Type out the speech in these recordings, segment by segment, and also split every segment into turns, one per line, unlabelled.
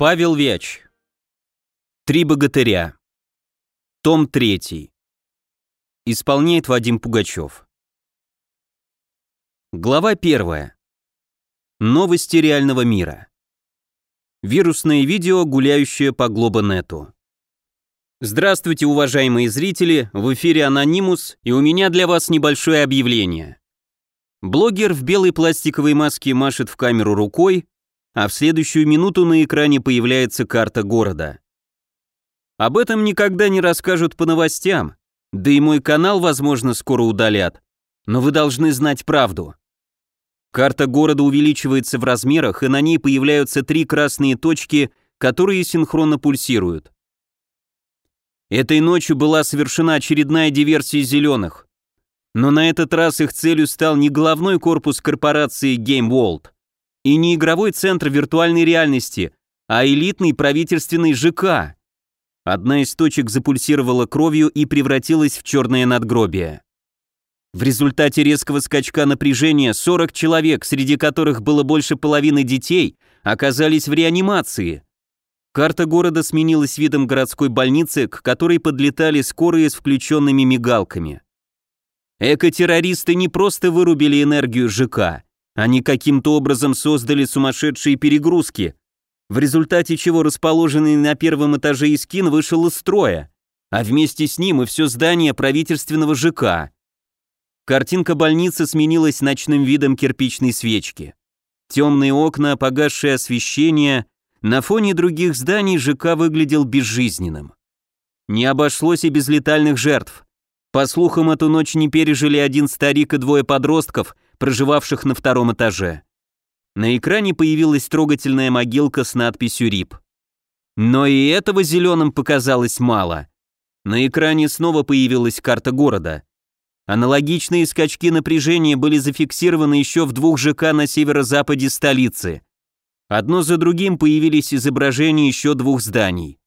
Павел Вяч. Три богатыря. Том 3. Исполняет Вадим Пугачев. Глава 1. Новости реального мира. Вирусное видео, гуляющее по Глобанету. Здравствуйте, уважаемые зрители, в эфире Анонимус, и у меня для вас небольшое объявление. Блогер в белой пластиковой маске машет в камеру рукой, а в следующую минуту на экране появляется карта города. Об этом никогда не расскажут по новостям, да и мой канал, возможно, скоро удалят, но вы должны знать правду. Карта города увеличивается в размерах, и на ней появляются три красные точки, которые синхронно пульсируют. Этой ночью была совершена очередная диверсия зеленых. Но на этот раз их целью стал не головной корпус корпорации Game World, и не игровой центр виртуальной реальности, а элитный правительственный ЖК. Одна из точек запульсировала кровью и превратилась в черное надгробие. В результате резкого скачка напряжения 40 человек, среди которых было больше половины детей, оказались в реанимации. Карта города сменилась видом городской больницы, к которой подлетали скорые с включенными мигалками. Эко-террористы не просто вырубили энергию ЖК, они каким-то образом создали сумасшедшие перегрузки, в результате чего расположенный на первом этаже Искин вышел из строя, а вместе с ним и все здание правительственного ЖК. Картинка больницы сменилась ночным видом кирпичной свечки. Темные окна, погасшее освещение, на фоне других зданий ЖК выглядел безжизненным. Не обошлось и без летальных жертв. По слухам, эту ночь не пережили один старик и двое подростков – проживавших на втором этаже. На экране появилась трогательная могилка с надписью «РИП». Но и этого зеленым показалось мало. На экране снова появилась карта города. Аналогичные скачки напряжения были зафиксированы еще в двух ЖК на северо-западе столицы. Одно за другим появились изображения еще двух зданий.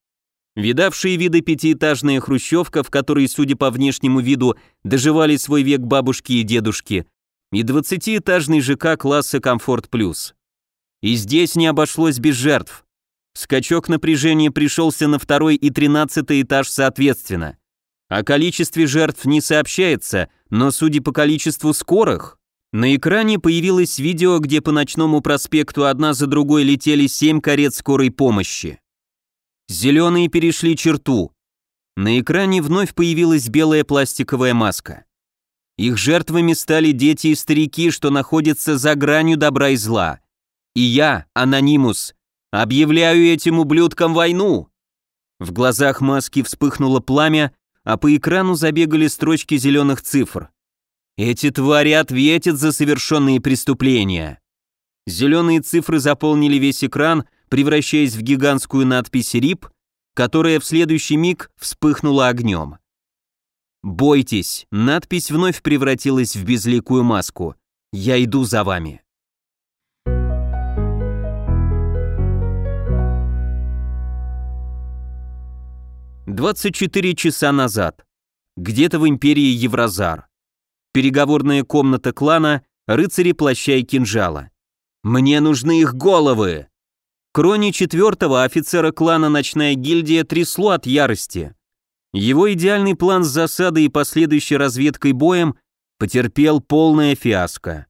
Видавшие виды пятиэтажная хрущевка, в которой, судя по внешнему виду, доживали свой век бабушки и дедушки, и 20-этажный ЖК класса «Комфорт Плюс». И здесь не обошлось без жертв. Скачок напряжения пришелся на второй и тринадцатый этаж соответственно. О количестве жертв не сообщается, но судя по количеству скорых, на экране появилось видео, где по ночному проспекту одна за другой летели семь карет скорой помощи. Зеленые перешли черту. На экране вновь появилась белая пластиковая маска. Их жертвами стали дети и старики, что находятся за гранью добра и зла. И я, анонимус, объявляю этим ублюдкам войну. В глазах маски вспыхнуло пламя, а по экрану забегали строчки зеленых цифр. Эти твари ответят за совершенные преступления. Зеленые цифры заполнили весь экран, превращаясь в гигантскую надпись «РИП», которая в следующий миг вспыхнула огнем. «Бойтесь!» Надпись вновь превратилась в безликую маску. «Я иду за вами!» Двадцать четыре часа назад. Где-то в империи Евразар. Переговорная комната клана, рыцари плаща и кинжала. «Мне нужны их головы!» Кроне четвертого офицера клана «Ночная гильдия» трясло от ярости. Его идеальный план с засадой и последующей разведкой боем потерпел полное фиаско.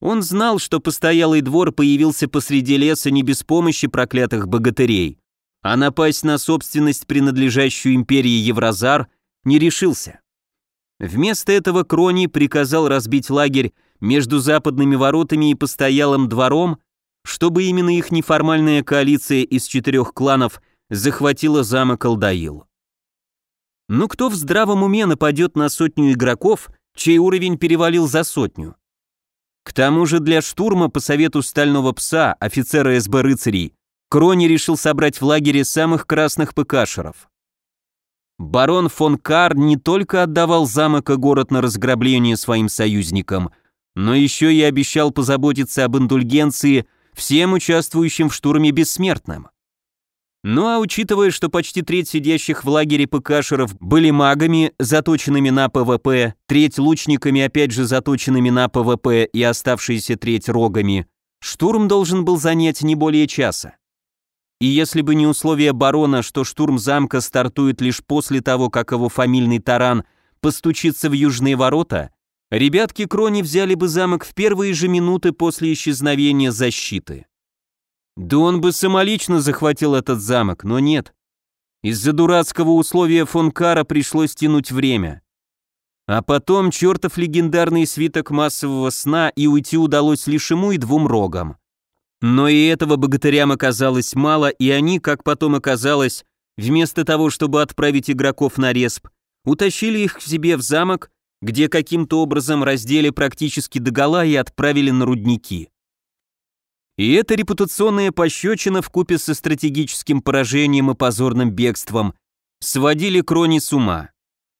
Он знал, что постоялый двор появился посреди леса не без помощи проклятых богатырей, а напасть на собственность, принадлежащую империи Евразар, не решился. Вместо этого Крони приказал разбить лагерь между западными воротами и постоялым двором, чтобы именно их неформальная коалиция из четырех кланов захватила замок Алдаил. Ну кто в здравом уме нападет на сотню игроков, чей уровень перевалил за сотню? К тому же для штурма по совету Стального Пса, офицера СБ рыцарей, Крони решил собрать в лагере самых красных ПКшеров. Барон фон Кар не только отдавал замок и город на разграбление своим союзникам, но еще и обещал позаботиться об индульгенции всем участвующим в штурме бессмертным. Ну а учитывая, что почти треть сидящих в лагере ПКшеров были магами, заточенными на ПВП, треть лучниками, опять же заточенными на ПВП и оставшиеся треть рогами, штурм должен был занять не более часа. и если бы не условие барона, что штурм замка стартует лишь после того, как его фамильный таран постучится в южные ворота, ребятки Крони взяли бы замок в первые же минуты после исчезновения защиты. Да он бы самолично захватил этот замок, но нет. Из-за дурацкого условия фон Кара пришлось тянуть время. А потом чертов легендарный свиток массового сна, и уйти удалось лишь ему и двум рогам. Но и этого богатырям оказалось мало, и они, как потом оказалось, вместо того, чтобы отправить игроков на респ, утащили их к себе в замок, где каким-то образом раздели практически догола и отправили на рудники. И эта репутационная пощечина вкупе со стратегическим поражением и позорным бегством сводили Крони с ума.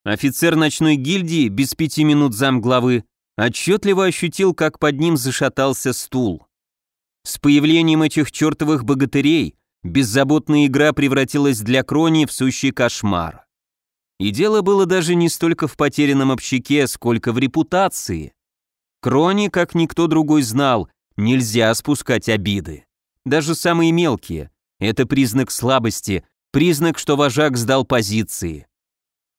Офицер ночной гильдии, без пяти минут замглавы, отчетливо ощутил, как под ним зашатался стул. С появлением этих чертовых богатырей беззаботная игра превратилась для Крони в сущий кошмар. И дело было даже не столько в потерянном общаке, сколько в репутации. Крони, как никто другой знал, Нельзя спускать обиды. Даже самые мелкие. Это признак слабости, признак, что вожак сдал позиции.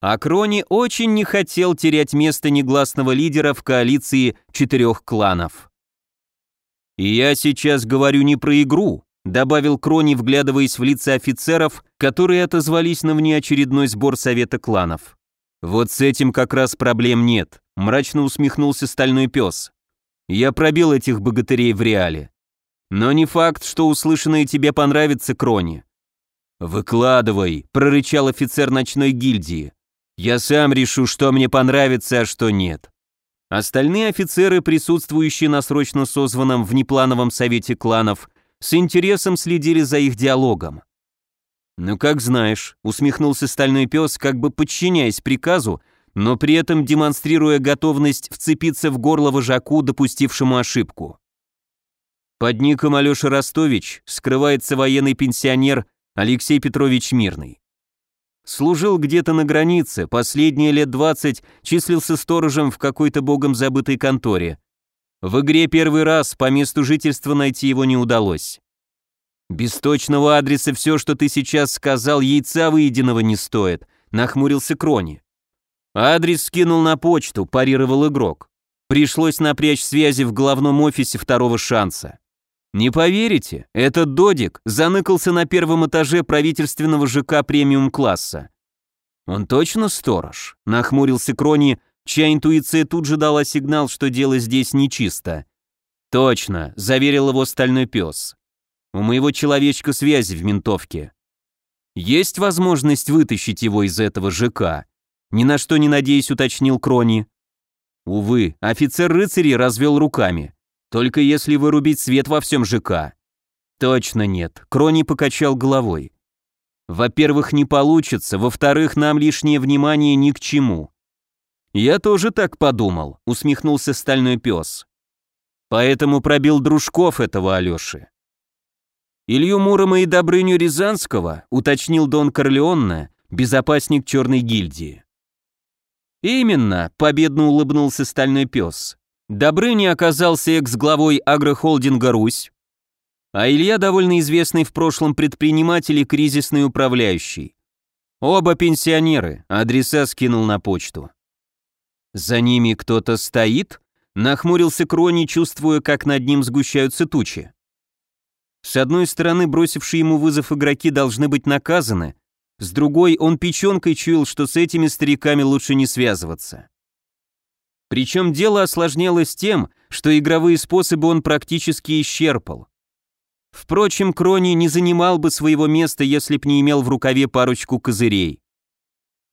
А Крони очень не хотел терять место негласного лидера в коалиции четырех кланов. «И я сейчас говорю не про игру», добавил Крони, вглядываясь в лица офицеров, которые отозвались на внеочередной сбор совета кланов. «Вот с этим как раз проблем нет», мрачно усмехнулся стальной пес. Я пробил этих богатырей в реале. Но не факт, что услышанное тебе понравится, Крони. «Выкладывай», — прорычал офицер ночной гильдии. «Я сам решу, что мне понравится, а что нет». Остальные офицеры, присутствующие на срочно созванном внеплановом совете кланов, с интересом следили за их диалогом. «Ну, как знаешь», — усмехнулся стальной пес, как бы подчиняясь приказу, но при этом демонстрируя готовность вцепиться в горло вожаку, допустившему ошибку. Под ником Алеша Ростович скрывается военный пенсионер Алексей Петрович Мирный. Служил где-то на границе, последние лет 20 числился сторожем в какой-то богом забытой конторе. В игре первый раз по месту жительства найти его не удалось. Без точного адреса все, что ты сейчас сказал, яйца выеденного не стоит, нахмурился Крони. Адрес скинул на почту, парировал игрок. Пришлось напрячь связи в главном офисе второго шанса. Не поверите, этот додик заныкался на первом этаже правительственного ЖК премиум-класса. Он точно сторож? Нахмурился Крони, чья интуиция тут же дала сигнал, что дело здесь нечисто. Точно, заверил его стальной пес. У моего человечка связи в ментовке. Есть возможность вытащить его из этого ЖК? Ни на что не надеясь, уточнил Крони. Увы, офицер рыцарей развел руками. Только если вырубить свет во всем ЖК. Точно нет, Крони покачал головой. Во-первых, не получится, во-вторых, нам лишнее внимание ни к чему. Я тоже так подумал, усмехнулся стальной пес. Поэтому пробил дружков этого Алёши. Илью Мурома и Добрыню Рязанского, уточнил Дон Корлеонне, безопасник черной гильдии. «Именно», — победно улыбнулся стальной пес. Добрыня оказался экс-главой агрохолдинга «Русь», а Илья довольно известный в прошлом предприниматель и кризисный управляющий. Оба пенсионеры, адреса скинул на почту. «За ними кто-то стоит?» — нахмурился Крони, чувствуя, как над ним сгущаются тучи. С одной стороны, бросившие ему вызов игроки должны быть наказаны, с другой, он печенкой чуял, что с этими стариками лучше не связываться. Причем дело осложнялось тем, что игровые способы он практически исчерпал. Впрочем, Крони не занимал бы своего места, если б не имел в рукаве парочку козырей.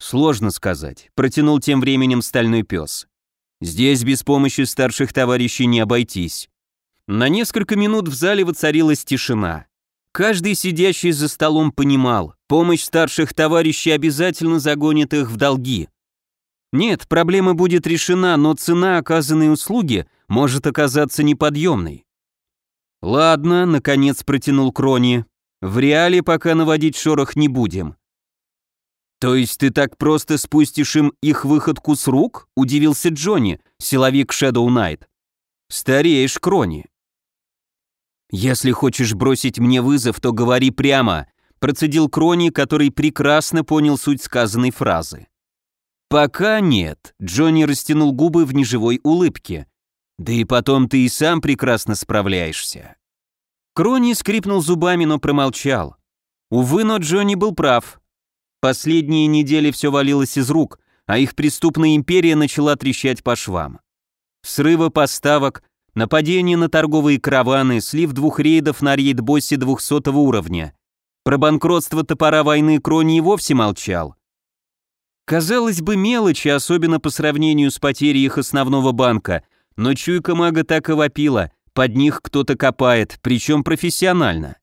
Сложно сказать, протянул тем временем стальной пес. Здесь без помощи старших товарищей не обойтись. На несколько минут в зале воцарилась тишина. Каждый сидящий за столом понимал, помощь старших товарищей обязательно загонит их в долги. Нет, проблема будет решена, но цена оказанной услуги может оказаться неподъемной. Ладно, наконец протянул Крони. В реале пока наводить шорох не будем. То есть ты так просто спустишь им их выходку с рук? Удивился Джонни, силовик Shadow Knight. Стареешь, Крони. «Если хочешь бросить мне вызов, то говори прямо», процедил Крони, который прекрасно понял суть сказанной фразы. «Пока нет», — Джонни растянул губы в неживой улыбке. «Да и потом ты и сам прекрасно справляешься». Крони скрипнул зубами, но промолчал. Увы, но Джонни был прав. Последние недели все валилось из рук, а их преступная империя начала трещать по швам. Срывы поставок, нападения на торговые караваны, слив двух рейдов на рейд-боссе 200 уровня. Про банкротство топора войны Крони и вовсе молчал. Казалось бы, мелочи, особенно по сравнению с потерей их основного банка, но чуйка мага так и вопила, под них кто-то копает, причем профессионально.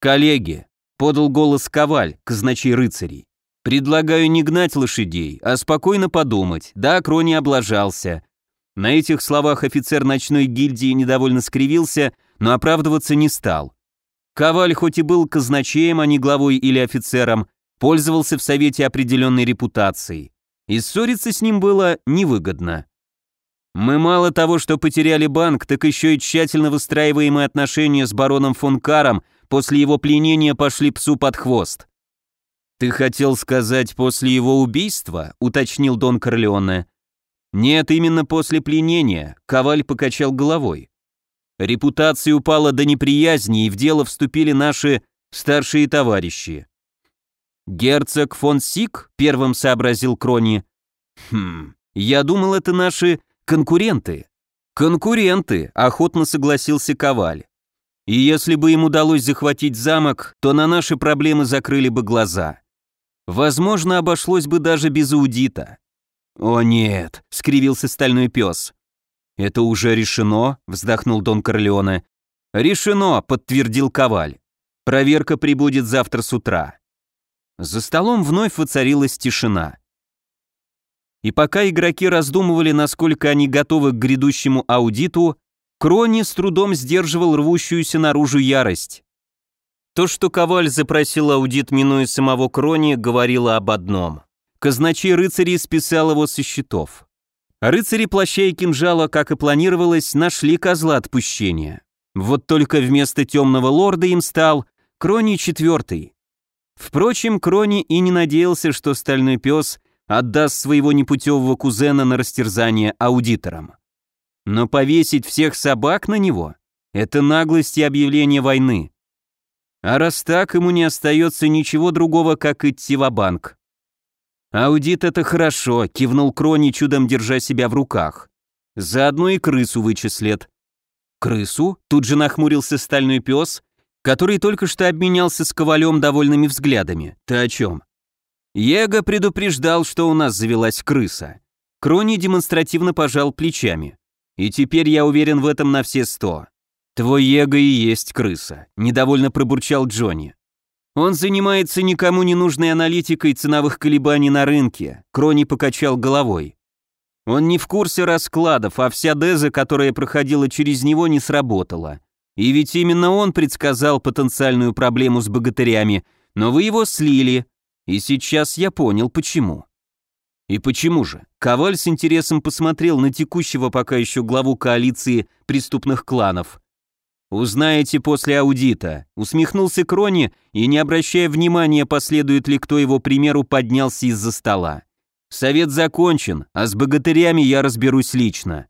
«Коллеги», — подал голос Коваль, казначей рыцарей, «предлагаю не гнать лошадей, а спокойно подумать, да, Крони облажался». На этих словах офицер ночной гильдии недовольно скривился, но оправдываться не стал. Коваль хоть и был казначеем, а не главой или офицером, пользовался в Совете определенной репутацией, и ссориться с ним было невыгодно. Мы мало того, что потеряли банк, так еще и тщательно выстраиваемые отношения с бароном фон Каром после его пленения пошли псу под хвост. «Ты хотел сказать после его убийства?» — уточнил Дон Корлеоне. «Нет, именно после пленения», — Коваль покачал головой. Репутация упала до неприязни, и в дело вступили наши старшие товарищи. «Герцог фон Сик?» — первым сообразил Крони. «Хм, я думал, это наши конкуренты». «Конкуренты», — охотно согласился Коваль. «И если бы им удалось захватить замок, то на наши проблемы закрыли бы глаза. Возможно, обошлось бы даже без аудита». «О нет», — скривился стальной пес. «Это уже решено», — вздохнул Дон Корлеоне. «Решено», — подтвердил Коваль. «Проверка прибудет завтра с утра». За столом вновь воцарилась тишина. И пока игроки раздумывали, насколько они готовы к грядущему аудиту, Крони с трудом сдерживал рвущуюся наружу ярость. То, что Коваль запросил аудит, минуя самого Крони, говорило об одном. Казначей рыцарей списал его со счетов. Рыцари плаща и кинжала, как и планировалось, нашли козла отпущения. Вот только вместо темного лорда им стал Крони четвертый. Впрочем, Крони и не надеялся, что стальной пес отдаст своего непутевого кузена на растерзание аудиторам. Но повесить всех собак на него — это наглость и объявление войны. А раз так, ему не остается ничего другого, как идти в банк «Аудит — это хорошо», — кивнул Крони, чудом держа себя в руках. «Заодно и крысу вычислят». «Крысу?» — тут же нахмурился стальной пес, который только что обменялся с Ковалем довольными взглядами. «Ты о чем?» Его предупреждал, что у нас завелась крыса. Крони демонстративно пожал плечами. «И теперь я уверен в этом на все сто». «Твой Его и есть крыса», — недовольно пробурчал Джонни. Он занимается никому не нужной аналитикой ценовых колебаний на рынке. Крони покачал головой. Он не в курсе раскладов, а вся деза, которая проходила через него, не сработала. И ведь именно он предсказал потенциальную проблему с богатырями, но вы его слили, и сейчас я понял, почему. И почему же? Коваль с интересом посмотрел на текущего пока еще главу коалиции преступных кланов. «Узнаете после аудита», — усмехнулся Крони и, не обращая внимания, последует ли кто его примеру, поднялся из-за стола. «Совет закончен, а с богатырями я разберусь лично».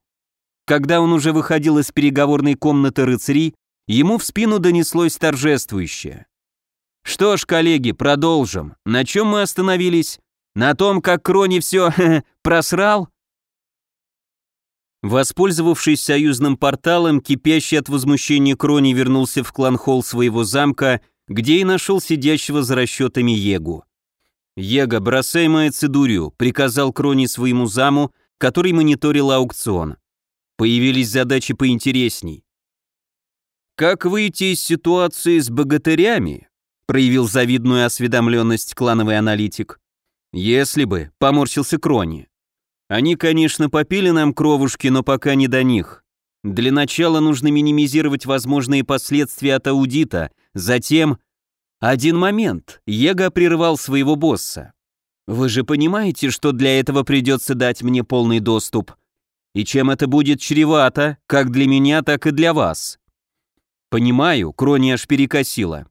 Когда он уже выходил из переговорной комнаты рыцарей, ему в спину донеслось торжествующее. «Что ж, коллеги, продолжим. На чем мы остановились? На том, как Крони все просрал?» Воспользовавшись союзным порталом, кипящий от возмущения Крони вернулся в клан-холл своего замка, где и нашел сидящего за расчетами Егу. «Ега, бросай мою цедурю», — приказал Крони своему заму, который мониторил аукцион. Появились задачи поинтересней. «Как выйти из ситуации с богатырями?» — проявил завидную осведомленность клановый аналитик. «Если бы», — поморщился Крони. Они, конечно, попили нам кровушки, но пока не до них. Для начала нужно минимизировать возможные последствия от аудита, затем... Один момент. Его прервал своего босса. Вы же понимаете, что для этого придется дать мне полный доступ. И чем это будет чревато, как для меня, так и для вас. Понимаю, Крони аж перекосила.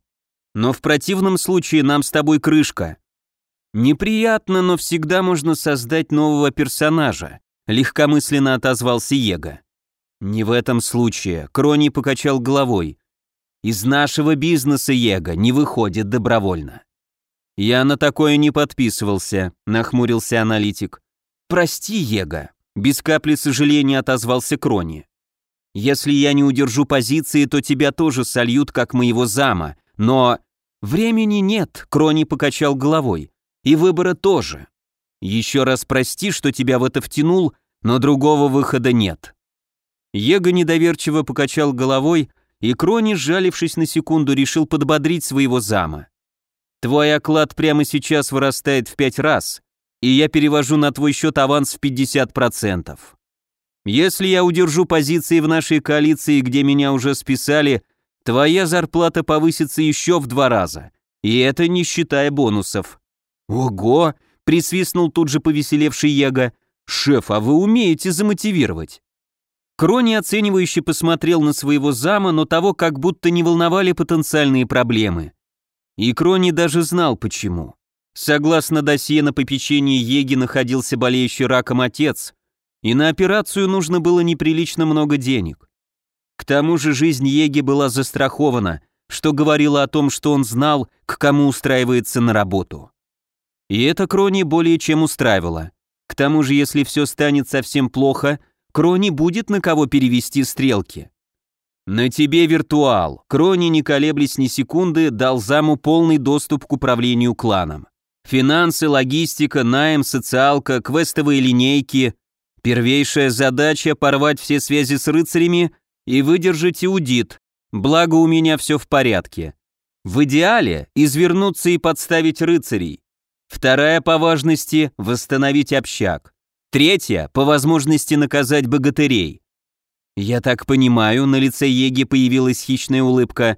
Но в противном случае нам с тобой крышка. Неприятно, но всегда можно создать нового персонажа, легкомысленно отозвался Его. Не в этом случае, Крони покачал головой. Из нашего бизнеса Его не выходит добровольно. Я на такое не подписывался, нахмурился аналитик. Прости, Его, без капли сожаления отозвался Крони. Если я не удержу позиции, то тебя тоже сольют, как моего зама. Но времени нет, Крони покачал головой. И выбора тоже. Еще раз прости, что тебя в это втянул, но другого выхода нет. Его недоверчиво покачал головой, и Крони, сжалившись на секунду, решил подбодрить своего зама. Твой оклад прямо сейчас вырастает в пять раз, и я перевожу на твой счет аванс в 50%. Если я удержу позиции в нашей коалиции, где меня уже списали, твоя зарплата повысится еще в два раза. И это не считая бонусов. Ого! Присвистнул тут же повеселевший Его. Шеф, а вы умеете замотивировать. Крони оценивающе посмотрел на своего зама, но того как будто не волновали потенциальные проблемы. И Крони даже знал почему. Согласно досье на попечении Еги находился болеющий раком отец, и на операцию нужно было неприлично много денег. К тому же жизнь Еги была застрахована, что говорило о том, что он знал, к кому устраивается на работу. И это Крони более чем устраивало. К тому же, если все станет совсем плохо, Крони будет на кого перевести стрелки. «На тебе виртуал», Крони, не колеблясь ни секунды, дал заму полный доступ к управлению кланом. Финансы, логистика, найм, социалка, квестовые линейки, Первейшая задача — порвать все связи с рыцарями и выдержать иудит, благо у меня все в порядке. В идеале — извернуться и подставить рыцарей. Вторая по важности — восстановить общак. Третья — по возможности наказать богатырей. Я так понимаю, на лице Еги появилась хищная улыбка.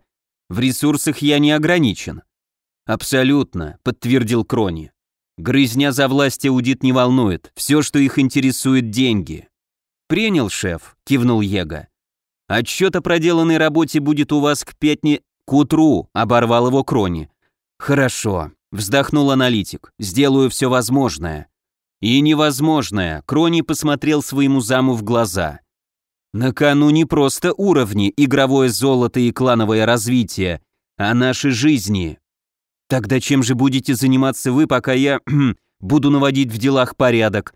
В ресурсах я не ограничен. Абсолютно, подтвердил Крони. Грызня за власть аудит не волнует, все, что их интересует, деньги. Принял, шеф, кивнул Его. Отчет о проделанной работе будет у вас к пятне... К утру, оборвал его Крони. Хорошо, вздохнул аналитик, сделаю все возможное. И невозможное, Крони посмотрел своему заму в глаза. На кону не просто уровни, игровое золото и клановое развитие, а наши жизни. Тогда чем же будете заниматься вы, пока я буду наводить в делах порядок?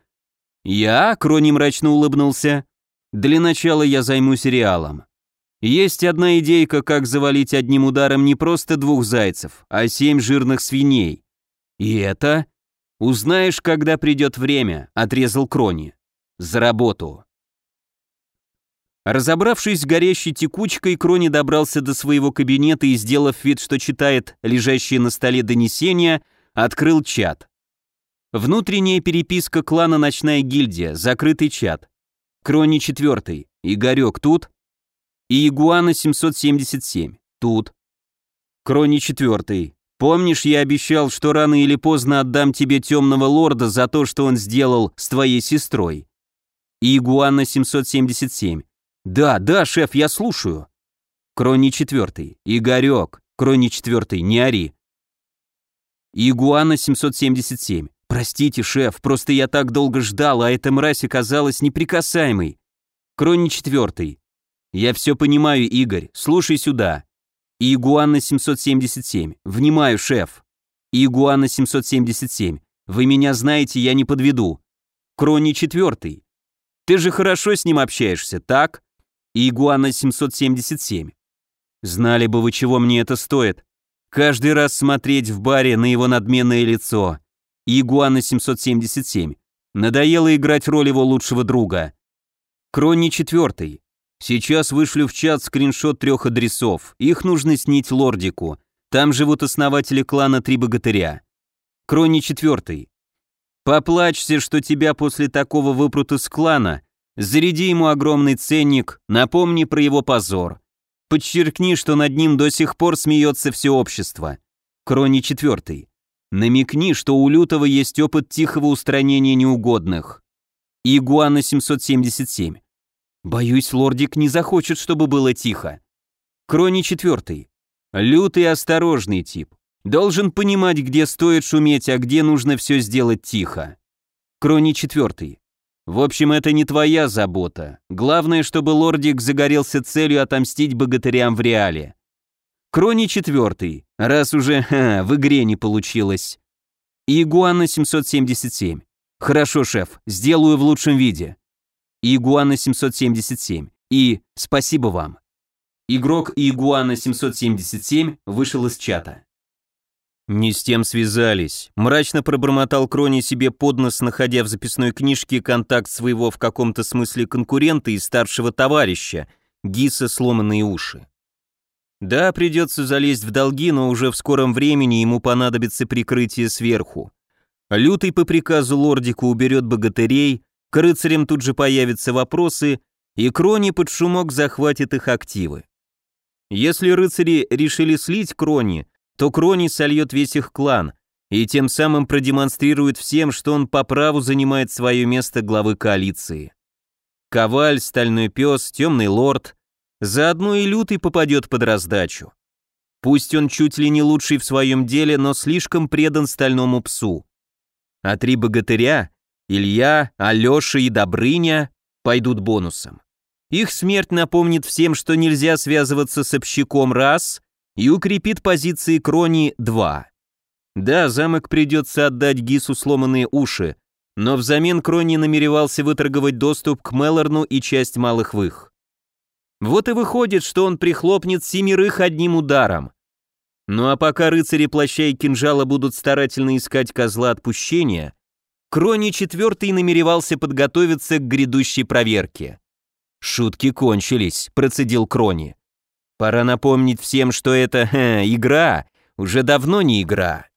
Я, Крони мрачно улыбнулся. Для начала я займусь реалом. Есть одна идейка, как завалить одним ударом не просто двух зайцев, а семь жирных свиней. И это... Узнаешь, когда придет время, отрезал Крони. За работу. Разобравшись с горящей текучкой, Крони добрался до своего кабинета и, сделав вид, что читает лежащие на столе донесения, открыл чат. Внутренняя переписка клана «Ночная гильдия», закрытый чат. Крони 4, Игорек тут. И Игуана 777, тут. Крони 4, помнишь, я обещал, что рано или поздно отдам тебе темного лорда за то, что он сделал с твоей сестрой. И Игуана 777, «Да, да, шеф, я слушаю». Крони четвертый. Игорек. Крони четвертый. Не ори. Игуана 777. Простите, шеф, просто я так долго ждал, а эта мразь оказалась неприкасаемой. Крони четвертый. Я все понимаю, Игорь, слушай сюда. Игуана 777. Внимаю, шеф. Игуана 777. Вы меня знаете, я не подведу. Крони четвертый. Ты же хорошо с ним общаешься, так? Игуана 777. Знали бы вы, чего мне это стоит. Каждый раз смотреть в баре на его надменное лицо. Игуана 777. Надоело играть роль его лучшего друга. Крони 4. Сейчас вышлю в чат скриншот трех адресов. Их нужно снить лордику. Там живут основатели клана Три Богатыря. Крони 4. Поплачься, что тебя после такого выпрута с клана Заряди ему огромный ценник, напомни про его позор. Подчеркни, что над ним до сих пор смеется все общество. Крони четвертый. Намекни, что у Лютого есть опыт тихого устранения неугодных. Игуана 777. Боюсь, лордик не захочет, чтобы было тихо. Крони четвертый. Лютый осторожный тип. Должен понимать, где стоит шуметь, а где нужно все сделать тихо. Крони четвертый. В общем, это не твоя забота. Главное, чтобы лордик загорелся целью отомстить богатырям в реале. Крони четвертый, раз уже ха, в игре не получилось. Игуана 777. Хорошо, шеф, сделаю в лучшем виде. Игуана 777. И спасибо вам. Игрок Игуана 777 вышел из чата. «Не с тем связались», — мрачно пробормотал Крони себе под нос, находя в записной книжке контакт своего в каком-то смысле конкурента и старшего товарища, Гиса сломанные уши. Да, придется залезть в долги, но уже в скором времени ему понадобится прикрытие сверху. Лютый по приказу лордика уберет богатырей, к рыцарям тут же появятся вопросы, и Крони под шумок захватит их активы. Если рыцари решили слить Крони, то Крони сольет весь их клан и тем самым продемонстрирует всем, что он по праву занимает свое место главы коалиции. Коваль, Стальной Пес, Темный Лорд, заодно и Лютый попадет под раздачу. Пусть он чуть ли не лучший в своем деле, но слишком предан Стальному Псу. А три богатыря, Илья, Алеша и Добрыня, пойдут бонусом. Их смерть напомнит всем, что нельзя связываться с общаком раз, и укрепит позиции Крони 2. Да, замок придется отдать Гису сломанные уши, но взамен Крони намеревался выторговать доступ к Мелорну и часть малых вых. Вот и выходит, что он прихлопнет семерых одним ударом. Ну а пока рыцари плаща и кинжала будут старательно искать козла отпущения, Крони четвертый намеревался подготовиться к грядущей проверке. «Шутки кончились», — процедил Крони. Пора напомнить всем, что это ха, игра, уже давно не игра.